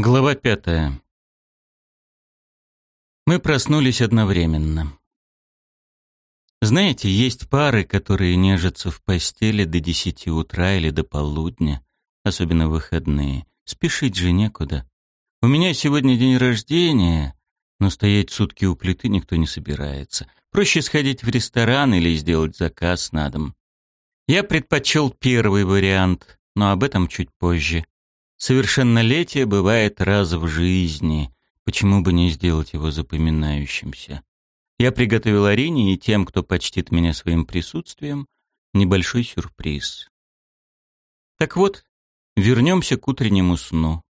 Глава пятая. Мы проснулись одновременно. Знаете, есть пары, которые нежатся в постели до десяти утра или до полудня, особенно в выходные. Спешить же некуда. У меня сегодня день рождения, но стоять сутки у плиты никто не собирается. Проще сходить в ресторан или сделать заказ на дом. Я предпочел первый вариант, но об этом чуть позже. Совершеннолетие бывает раз в жизни. Почему бы не сделать его запоминающимся? Я приготовил Арине и тем, кто почтит меня своим присутствием, небольшой сюрприз. Так вот, вернемся к утреннему сну.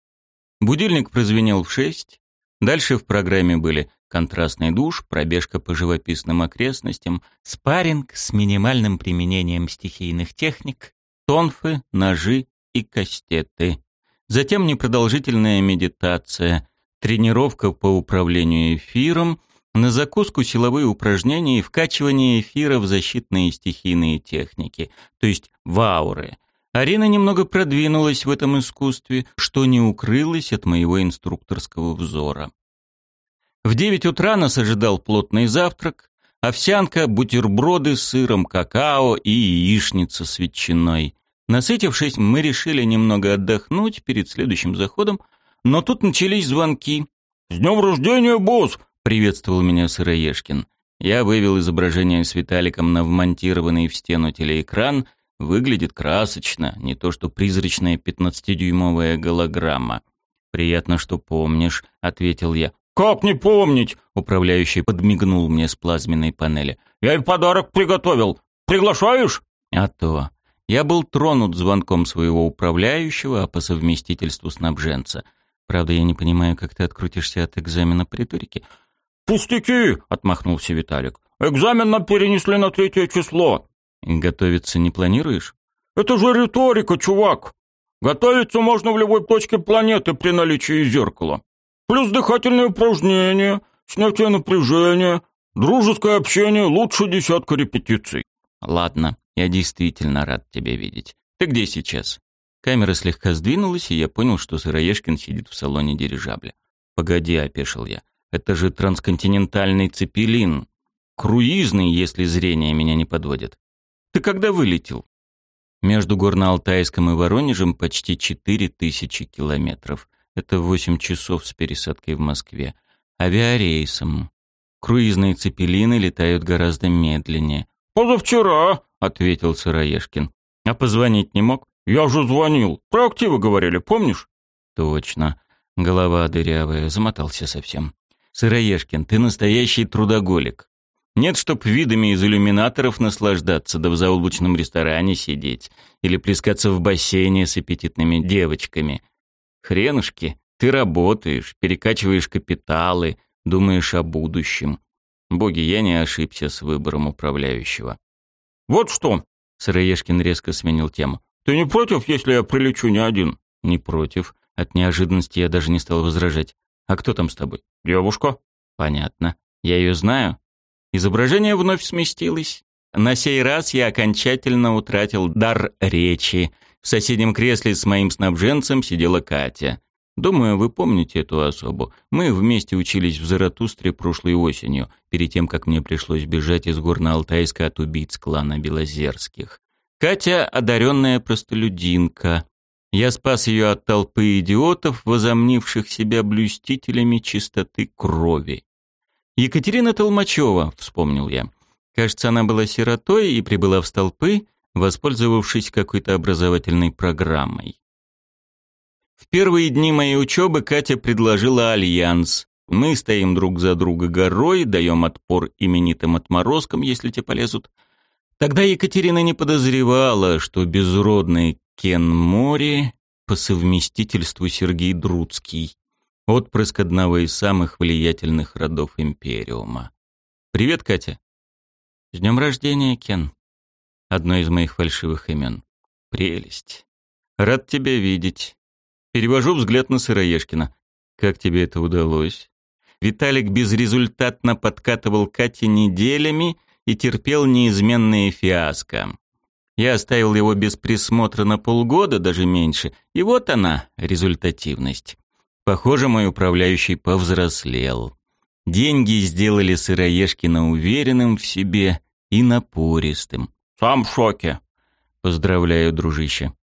Будильник прозвенел в шесть. Дальше в программе были контрастный душ, пробежка по живописным окрестностям, спарринг с минимальным применением стихийных техник, тонфы, ножи и кастеты. Затем непродолжительная медитация, тренировка по управлению эфиром, на закуску силовые упражнения и вкачивание эфира в защитные стихийные техники, то есть в ауры. Арина немного продвинулась в этом искусстве, что не укрылось от моего инструкторского взора. В девять утра нас ожидал плотный завтрак, овсянка, бутерброды с сыром, какао и яичница с ветчиной. Насытившись, мы решили немного отдохнуть перед следующим заходом, но тут начались звонки. «С днем рождения, босс!» — приветствовал меня Сыроежкин. Я вывел изображение с Виталиком на вмонтированный в стену телеэкран. Выглядит красочно, не то что призрачная пятнадцатидюймовая голограмма. «Приятно, что помнишь», — ответил я. «Как не помнить?» — управляющий подмигнул мне с плазменной панели. «Я и подарок приготовил. Приглашаешь?» «А то. Я был тронут звонком своего управляющего, а по совместительству снабженца. Правда, я не понимаю, как ты открутишься от экзамена по риторике. «Пустяки!» — отмахнулся Виталик. «Экзамен нам перенесли на третье число». «Готовиться не планируешь?» «Это же риторика, чувак! Готовиться можно в любой точке планеты при наличии зеркала. Плюс дыхательные упражнения, снятие напряжения, дружеское общение лучше десятка репетиций». «Ладно, я действительно рад тебя видеть. Ты где сейчас? Камера слегка сдвинулась, и я понял, что Сыроежкин сидит в салоне дирижабля. Погоди, опешил я. Это же трансконтинентальный цепелин. Круизный, если зрение меня не подводит. Ты когда вылетел? Между Горно-Алтайском и Воронежем почти четыре тысячи километров. Это восемь часов с пересадкой в Москве. Авиарейсом. Круизные цепелины летают гораздо медленнее. «Позавчера», — ответил Сыроежкин. «А позвонить не мог?» «Я же звонил. Про активы говорили, помнишь?» «Точно. Голова дырявая, замотался совсем. Сыроежкин, ты настоящий трудоголик. Нет, чтоб видами из иллюминаторов наслаждаться, да в заоблачном ресторане сидеть, или плескаться в бассейне с аппетитными девочками. Хренушки, ты работаешь, перекачиваешь капиталы, думаешь о будущем. Боги, я не ошибся с выбором управляющего. «Вот что!» — Сыроежкин резко сменил тему. «Ты не против, если я прилечу не один?» «Не против». От неожиданности я даже не стал возражать. «А кто там с тобой?» «Девушка». «Понятно. Я ее знаю». Изображение вновь сместилось. На сей раз я окончательно утратил дар речи. В соседнем кресле с моим снабженцем сидела Катя. Думаю, вы помните эту особу. Мы вместе учились в Заратустре прошлой осенью, перед тем, как мне пришлось бежать из Горно-Алтайска от убийц клана Белозерских. Катя — одаренная простолюдинка. Я спас ее от толпы идиотов, возомнивших себя блюстителями чистоты крови. Екатерина Толмачева, вспомнил я. Кажется, она была сиротой и прибыла в столпы, воспользовавшись какой-то образовательной программой. В первые дни моей учебы Катя предложила альянс. Мы стоим друг за друга горой, даем отпор именитым отморозкам, если те полезут. Тогда Екатерина не подозревала, что безродный Кен Мори по совместительству Сергей Друцкий, отпрыск одного из самых влиятельных родов Империума. «Привет, Катя». «С днем рождения, Кен». Одно из моих фальшивых имен. «Прелесть. Рад тебя видеть. Перевожу взгляд на Сыроежкина. Как тебе это удалось? Виталик безрезультатно подкатывал Кате неделями и терпел неизменные фиаско. Я оставил его без присмотра на полгода, даже меньше, и вот она, результативность. Похоже, мой управляющий повзрослел. Деньги сделали Сыроежкина уверенным в себе и напористым. «Сам в шоке». «Поздравляю, дружище».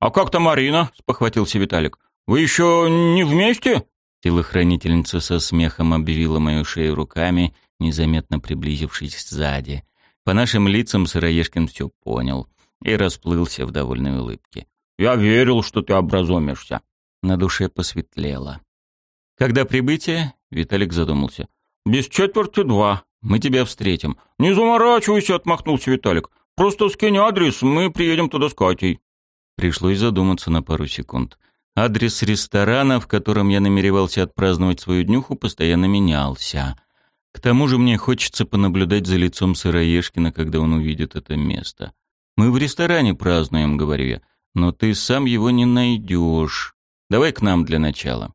«А как то Марина?» — спохватился Виталик. «Вы еще не вместе?» Телохранительница со смехом обвила мою шею руками, незаметно приблизившись сзади. По нашим лицам Сыроежкин все понял и расплылся в довольной улыбке. «Я верил, что ты образумишься». На душе посветлело. «Когда прибытие?» — Виталик задумался. «Без четверти два. Мы тебя встретим». «Не заморачивайся», — отмахнулся Виталик. «Просто скинь адрес, мы приедем туда с Катей». Пришлось задуматься на пару секунд. Адрес ресторана, в котором я намеревался отпраздновать свою днюху, постоянно менялся. К тому же мне хочется понаблюдать за лицом Сыроежкина, когда он увидит это место. «Мы в ресторане празднуем», — говорю я, — «но ты сам его не найдешь. Давай к нам для начала».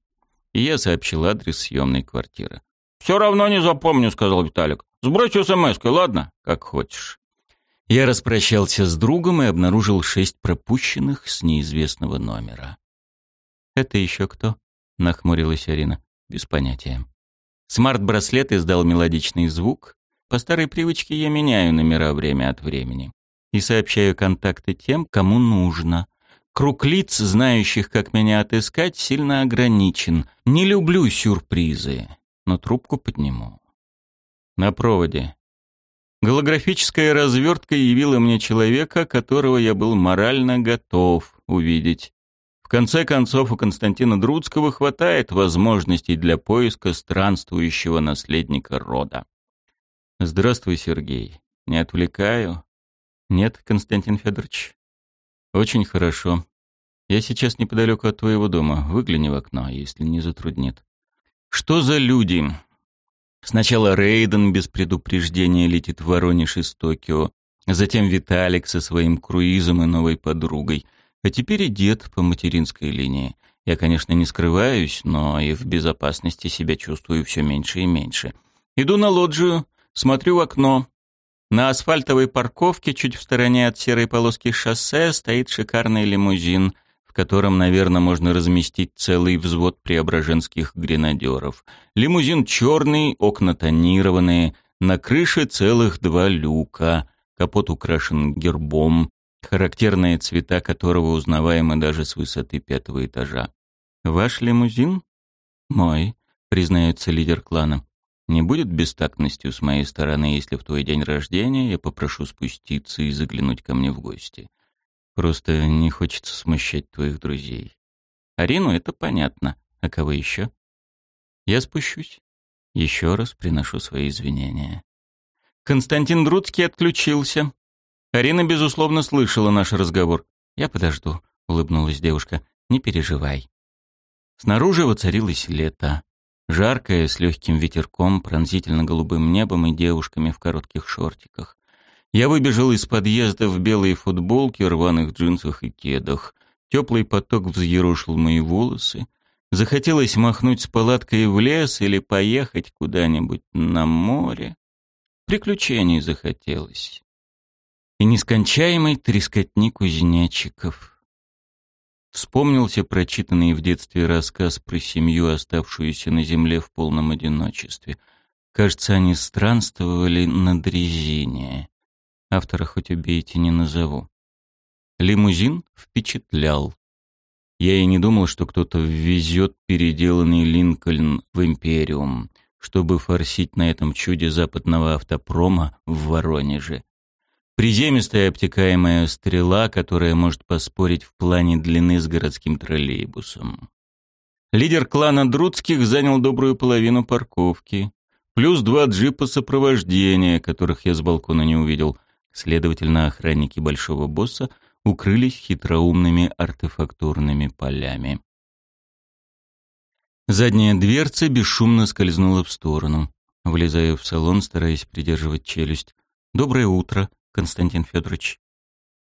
И я сообщил адрес съемной квартиры. «Все равно не запомню», — сказал Виталик. «Сбрось смс ладно?» «Как хочешь». Я распрощался с другом и обнаружил шесть пропущенных с неизвестного номера. «Это еще кто?» — нахмурилась Арина. «Без понятия». Смарт-браслет издал мелодичный звук. По старой привычке я меняю номера время от времени. И сообщаю контакты тем, кому нужно. Круг лиц, знающих, как меня отыскать, сильно ограничен. Не люблю сюрпризы, но трубку подниму. На проводе. Голографическая развертка явила мне человека, которого я был морально готов увидеть. В конце концов, у Константина Друцкого хватает возможностей для поиска странствующего наследника рода. «Здравствуй, Сергей. Не отвлекаю?» «Нет, Константин Федорович». «Очень хорошо. Я сейчас неподалеку от твоего дома. Выгляни в окно, если не затруднит». «Что за люди?» Сначала Рейден без предупреждения летит в Воронеж из Токио, затем Виталик со своим круизом и новой подругой — а теперь и дед по материнской линии. Я, конечно, не скрываюсь, но и в безопасности себя чувствую все меньше и меньше. Иду на лоджию, смотрю в окно. На асфальтовой парковке, чуть в стороне от серой полоски шоссе, стоит шикарный лимузин, котором, наверное, можно разместить целый взвод преображенских гренадеров. Лимузин черный, окна тонированные, на крыше целых два люка, капот украшен гербом, характерные цвета которого узнаваемы даже с высоты пятого этажа. «Ваш лимузин?» «Мой», — признается лидер клана. «Не будет бестактностью с моей стороны, если в твой день рождения я попрошу спуститься и заглянуть ко мне в гости. Просто не хочется смущать твоих друзей. Арину это понятно. А кого еще?» «Я спущусь. Еще раз приношу свои извинения». Константин Друцкий отключился. Арина, безусловно, слышала наш разговор. «Я подожду», — улыбнулась девушка. «Не переживай». Снаружи воцарилось лето. Жаркое, с легким ветерком, пронзительно-голубым небом и девушками в коротких шортиках. Я выбежал из подъезда в белой футболке, рваных джинсах и кедах. Теплый поток взъерошил мои волосы. Захотелось махнуть с палаткой в лес или поехать куда-нибудь на море. Приключений захотелось и нескончаемой трескотни кузнечиков. Вспомнился прочитанный в детстве рассказ про семью, оставшуюся на земле в полном одиночестве. Кажется, они странствовали на дрезине. Автора хоть убейте не назову. Лимузин впечатлял. Я и не думал, что кто-то ввезет переделанный Линкольн в Империум, чтобы форсить на этом чуде западного автопрома в Воронеже. Приземистая обтекаемая стрела, которая может поспорить в плане длины с городским троллейбусом. Лидер клана Друцких занял добрую половину парковки, плюс два джипа сопровождения, которых я с балкона не увидел. Следовательно, охранники большого босса укрылись хитроумными артефактурными полями. Задняя дверца бесшумно скользнула в сторону. Влезаю в салон, стараясь придерживать челюсть. «Доброе утро», Константин Федорович.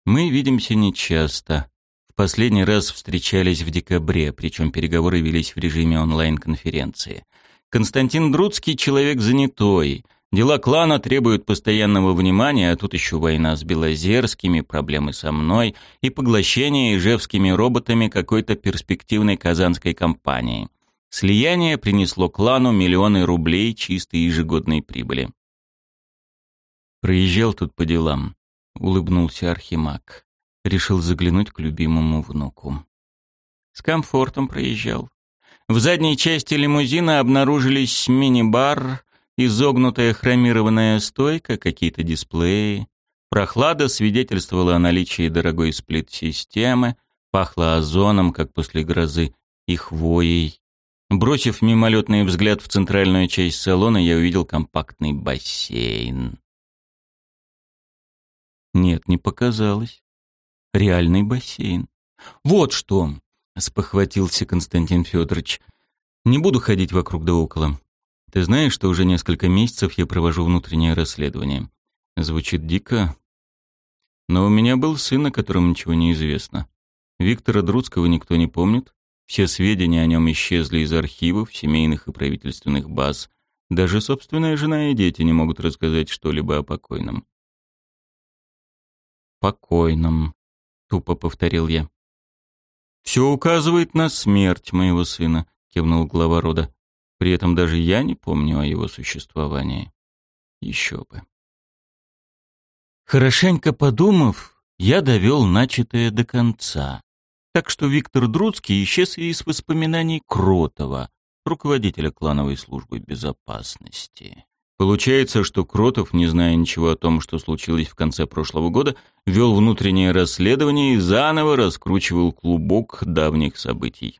Мы видимся нечасто. В последний раз встречались в декабре, причем переговоры велись в режиме онлайн-конференции. Константин Друцкий человек занятой. Дела клана требуют постоянного внимания, а тут еще война с Белозерскими, проблемы со мной и поглощение ижевскими роботами какой-то перспективной казанской компании. Слияние принесло клану миллионы рублей чистой ежегодной прибыли. «Проезжал тут по делам», — улыбнулся Архимаг. Решил заглянуть к любимому внуку. С комфортом проезжал. В задней части лимузина обнаружились мини-бар, изогнутая хромированная стойка, какие-то дисплеи. Прохлада свидетельствовала о наличии дорогой сплит-системы, пахло озоном, как после грозы, и хвоей. Бросив мимолетный взгляд в центральную часть салона, я увидел компактный бассейн. Нет, не показалось. Реальный бассейн. Вот что, спохватился Константин Федорович. Не буду ходить вокруг да около. Ты знаешь, что уже несколько месяцев я провожу внутреннее расследование. Звучит дико, но у меня был сын, о котором ничего не известно. Виктора Друцкого никто не помнит. Все сведения о нем исчезли из архивов, семейных и правительственных баз. Даже собственная жена и дети не могут рассказать что-либо о покойном покойном», — тупо повторил я. «Все указывает на смерть моего сына», — кивнул глава рода. «При этом даже я не помню о его существовании. Еще бы». Хорошенько подумав, я довел начатое до конца. Так что Виктор Друцкий исчез из воспоминаний Кротова, руководителя клановой службы безопасности. Получается, что Кротов, не зная ничего о том, что случилось в конце прошлого года, вел внутреннее расследование и заново раскручивал клубок давних событий.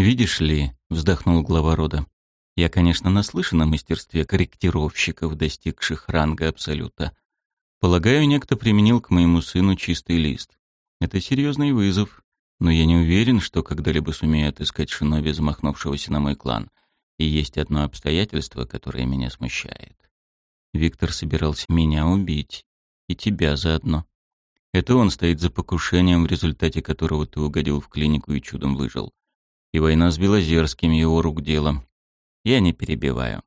«Видишь ли», — вздохнул глава рода, — «я, конечно, наслышан о мастерстве корректировщиков, достигших ранга Абсолюта. Полагаю, некто применил к моему сыну чистый лист. Это серьезный вызов, но я не уверен, что когда-либо сумею отыскать шиноби, замахнувшегося на мой клан. И есть одно обстоятельство, которое меня смущает. Виктор собирался меня убить. И тебя заодно. Это он стоит за покушением, в результате которого ты угодил в клинику и чудом выжил. И война с Белозерским его рук дело. Я не перебиваю.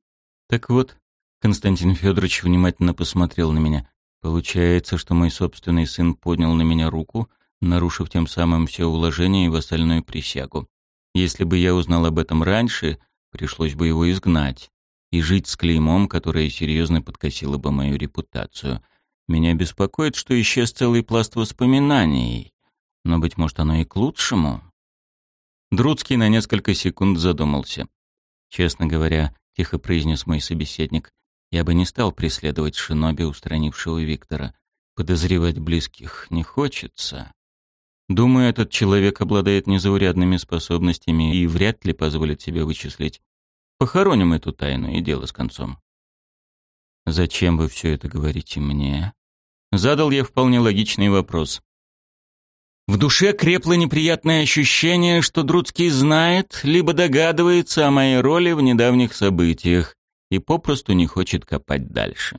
Так вот, Константин Федорович внимательно посмотрел на меня. Получается, что мой собственный сын поднял на меня руку, нарушив тем самым все уложения и вассальную присягу. Если бы я узнал об этом раньше, Пришлось бы его изгнать и жить с клеймом, которое серьезно подкосило бы мою репутацию. Меня беспокоит, что исчез целый пласт воспоминаний, но, быть может, оно и к лучшему. Друцкий на несколько секунд задумался. Честно говоря, тихо произнес мой собеседник, я бы не стал преследовать шиноби, устранившего Виктора. Подозревать близких не хочется. Думаю, этот человек обладает незаурядными способностями и вряд ли позволит себе вычислить. Похороним эту тайну и дело с концом. «Зачем вы все это говорите мне?» Задал я вполне логичный вопрос. В душе крепло неприятное ощущение, что Друцкий знает, либо догадывается о моей роли в недавних событиях и попросту не хочет копать дальше.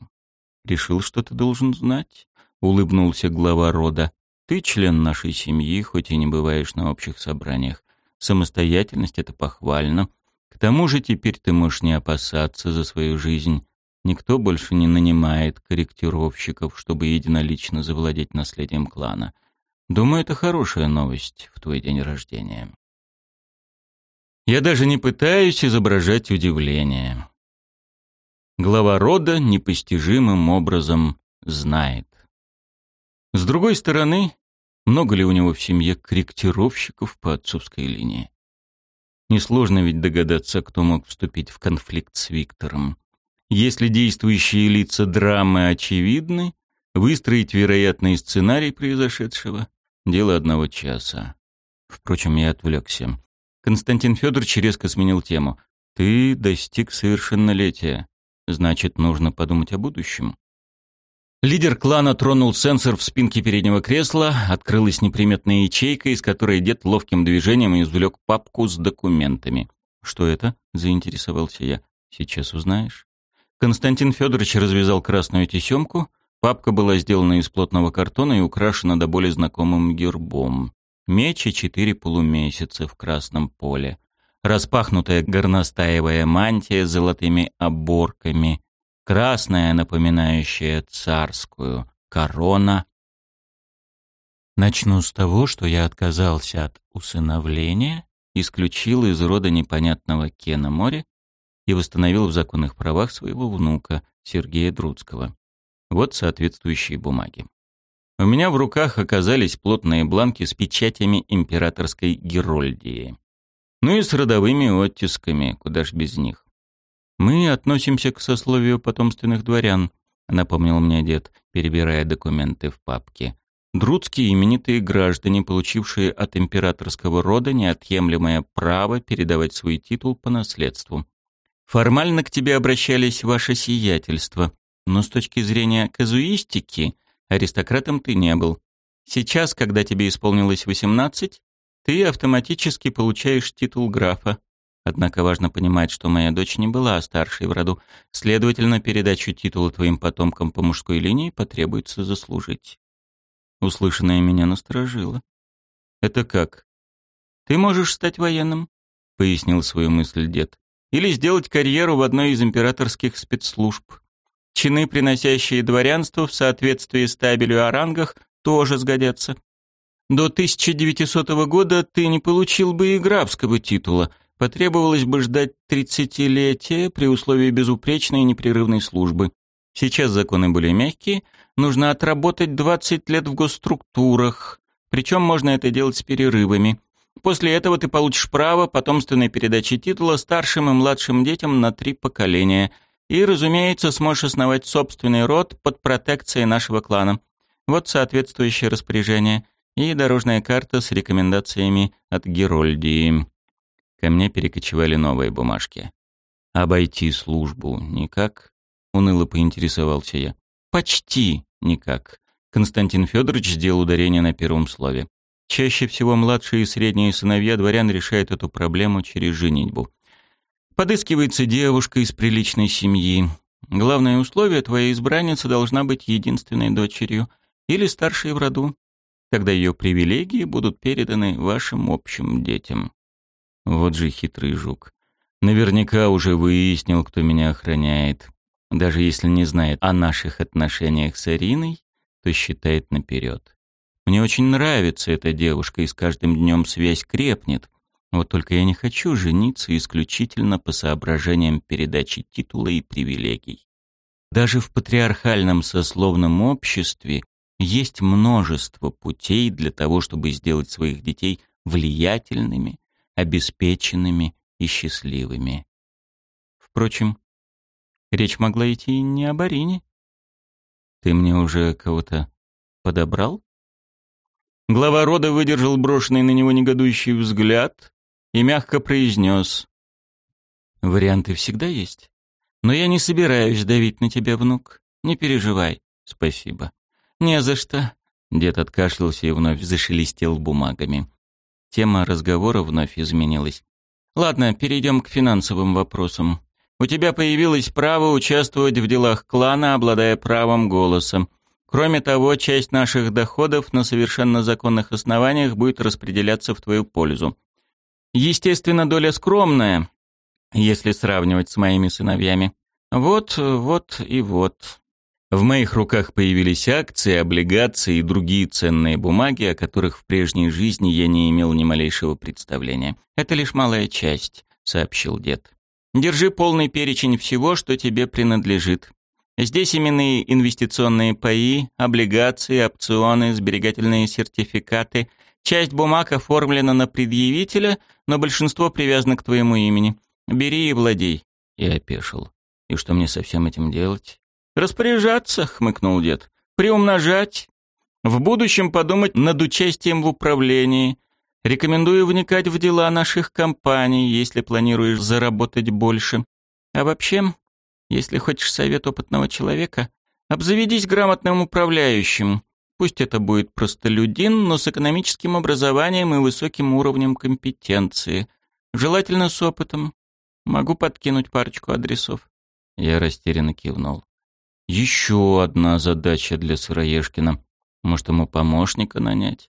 «Решил, что ты должен знать?» — улыбнулся глава рода. Ты член нашей семьи, хоть и не бываешь на общих собраниях. Самостоятельность — это похвально. К тому же теперь ты можешь не опасаться за свою жизнь. Никто больше не нанимает корректировщиков, чтобы единолично завладеть наследием клана. Думаю, это хорошая новость в твой день рождения. Я даже не пытаюсь изображать удивление. Глава рода непостижимым образом знает. С другой стороны, много ли у него в семье корректировщиков по отцовской линии? Несложно ведь догадаться, кто мог вступить в конфликт с Виктором. Если действующие лица драмы очевидны, выстроить вероятный сценарий произошедшего — дело одного часа. Впрочем, я отвлекся. Константин Федорович резко сменил тему. «Ты достиг совершеннолетия. Значит, нужно подумать о будущем. Лидер клана тронул сенсор в спинке переднего кресла, открылась неприметная ячейка, из которой дед ловким движением извлек папку с документами. «Что это?» — заинтересовался я. «Сейчас узнаешь». Константин Федорович развязал красную тесемку. Папка была сделана из плотного картона и украшена до боли знакомым гербом. Меч и четыре полумесяца в красном поле. Распахнутая горностаевая мантия с золотыми оборками — красная, напоминающая царскую, корона. Начну с того, что я отказался от усыновления исключил из рода непонятного Кена Мори и восстановил в законных правах своего внука Сергея Друцкого. Вот соответствующие бумаги. У меня в руках оказались плотные бланки с печатями императорской Герольдии. Ну и с родовыми оттисками, куда ж без них. «Мы относимся к сословию потомственных дворян», — напомнил мне дед, перебирая документы в папке. «Друцкие именитые граждане, получившие от императорского рода неотъемлемое право передавать свой титул по наследству. Формально к тебе обращались ваше сиятельство, но с точки зрения казуистики аристократом ты не был. Сейчас, когда тебе исполнилось 18, ты автоматически получаешь титул графа. Однако важно понимать, что моя дочь не была старшей в роду, следовательно, передачу титула твоим потомкам по мужской линии потребуется заслужить. Услышанное меня насторожило. «Это как?» «Ты можешь стать военным», — пояснил свою мысль дед или сделать карьеру в одной из императорских спецслужб. Чины, приносящие дворянство в соответствии с табелью о рангах, тоже сгодятся. До 1900 года ты не получил бы и графского титула, потребовалось бы ждать тридцатилетия при условии безупречной и непрерывной службы. Сейчас законы более мягкие, нужно отработать 20 лет в госструктурах, причем можно это делать с перерывами. После этого ты получишь право потомственной передачи титула старшим и младшим детям на три поколения. И, разумеется, сможешь основать собственный род под протекцией нашего клана. Вот соответствующее распоряжение и дорожная карта с рекомендациями от Герольдии. Ко мне перекочевали новые бумажки. «Обойти службу никак?» — уныло поинтересовался я. «Почти никак». Константин Федорович сделал ударение на первом слове. Чаще всего младшие и средние сыновья дворян решают эту проблему через женитьбу. Подыскивается девушка из приличной семьи. Главное условие – твоя избранница должна быть единственной дочерью или старшей в роду. Тогда ее привилегии будут переданы вашим общим детям. Вот же хитрый жук. Наверняка уже выяснил, кто меня охраняет. Даже если не знает о наших отношениях с Ариной, то считает наперед. Мне очень нравится эта девушка, и с каждым днем связь крепнет. Вот только я не хочу жениться исключительно по соображениям передачи титула и привилегий. Даже в патриархальном сословном обществе есть множество путей для того, чтобы сделать своих детей влиятельными, обеспеченными и счастливыми. Впрочем, речь могла идти не об Арине. Ты мне уже кого-то подобрал? Глава рода выдержал брошенный на него негодующий взгляд и мягко произнес. «Варианты всегда есть. Но я не собираюсь давить на тебя, внук. Не переживай. Спасибо». «Не за что». Дед откашлялся и вновь зашелестел бумагами. Тема разговора вновь изменилась. «Ладно, перейдем к финансовым вопросам. У тебя появилось право участвовать в делах клана, обладая правом голоса. Кроме того, часть наших доходов на совершенно законных основаниях будет распределяться в твою пользу. Естественно, доля скромная, если сравнивать с моими сыновьями. Вот, вот и вот. В моих руках появились акции, облигации и другие ценные бумаги, о которых в прежней жизни я не имел ни малейшего представления. Это лишь малая часть, сообщил дед. Держи полный перечень всего, что тебе принадлежит. Здесь именные инвестиционные паи, облигации, опционы, сберегательные сертификаты. Часть бумаг оформлена на предъявителя, но большинство привязано к твоему имени. Бери и владей. Я опешил. И что мне со всем этим делать? Распоряжаться, хмыкнул дед. Приумножать. В будущем подумать над участием в управлении. Рекомендую вникать в дела наших компаний, если планируешь заработать больше. А вообще, если хочешь совет опытного человека, обзаведись грамотным управляющим. Пусть это будет простолюдин, но с экономическим образованием и высоким уровнем компетенции. Желательно с опытом. Могу подкинуть парочку адресов. Я растерянно кивнул. Еще одна задача для Сыроежкина. Может, ему помощника нанять?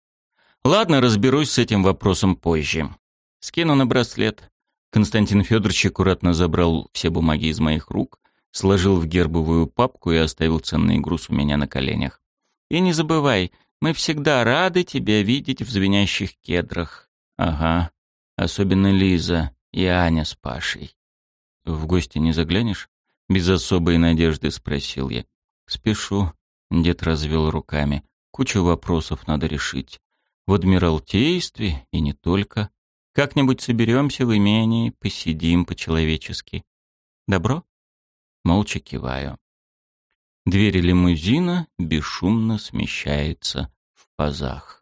Ладно, разберусь с этим вопросом позже. Скину на браслет. Константин Федорович аккуратно забрал все бумаги из моих рук, сложил в гербовую папку и оставил ценный груз у меня на коленях. «И не забывай, мы всегда рады тебя видеть в звенящих кедрах». «Ага. Особенно Лиза и Аня с Пашей. В гости не заглянешь? Без особой надежды спросил я. Спешу. Дед развел руками. Кучу вопросов надо решить. В Адмиралтействе и не только. Как-нибудь соберемся в имении, посидим по-человечески. Добро? Молча киваю. Дверь лимузина бесшумно смещается в пазах.